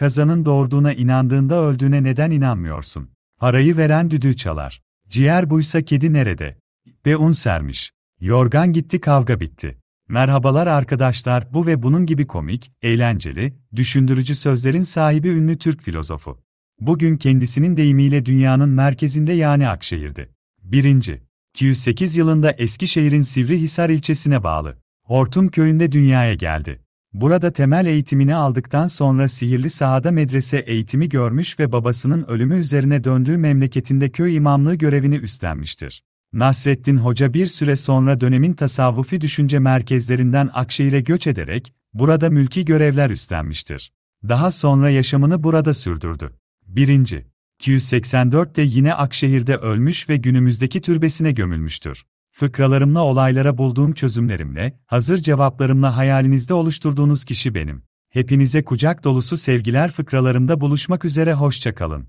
kazanın doğurduğuna inandığında öldüğüne neden inanmıyorsun? Parayı veren düdüğü çalar. Ciğer buysa kedi nerede? Ve un sermiş. Yorgan gitti kavga bitti. Merhabalar arkadaşlar bu ve bunun gibi komik, eğlenceli, düşündürücü sözlerin sahibi ünlü Türk filozofu. Bugün kendisinin deyimiyle dünyanın merkezinde yani Akşehir'de. 1. 208 yılında Eskişehir'in Sivrihisar ilçesine bağlı. Hortum köyünde dünyaya geldi. Burada temel eğitimini aldıktan sonra sihirli sahada medrese eğitimi görmüş ve babasının ölümü üzerine döndüğü memleketinde köy imamlığı görevini üstlenmiştir. Nasreddin Hoca bir süre sonra dönemin tasavvufi düşünce merkezlerinden Akşehir'e göç ederek, burada mülki görevler üstlenmiştir. Daha sonra yaşamını burada sürdürdü. 1. 284'te yine Akşehir'de ölmüş ve günümüzdeki türbesine gömülmüştür. Fıkralarımla olaylara bulduğum çözümlerimle, hazır cevaplarımla hayalinizde oluşturduğunuz kişi benim. Hepinize kucak dolusu sevgiler fıkralarımda buluşmak üzere hoşçakalın.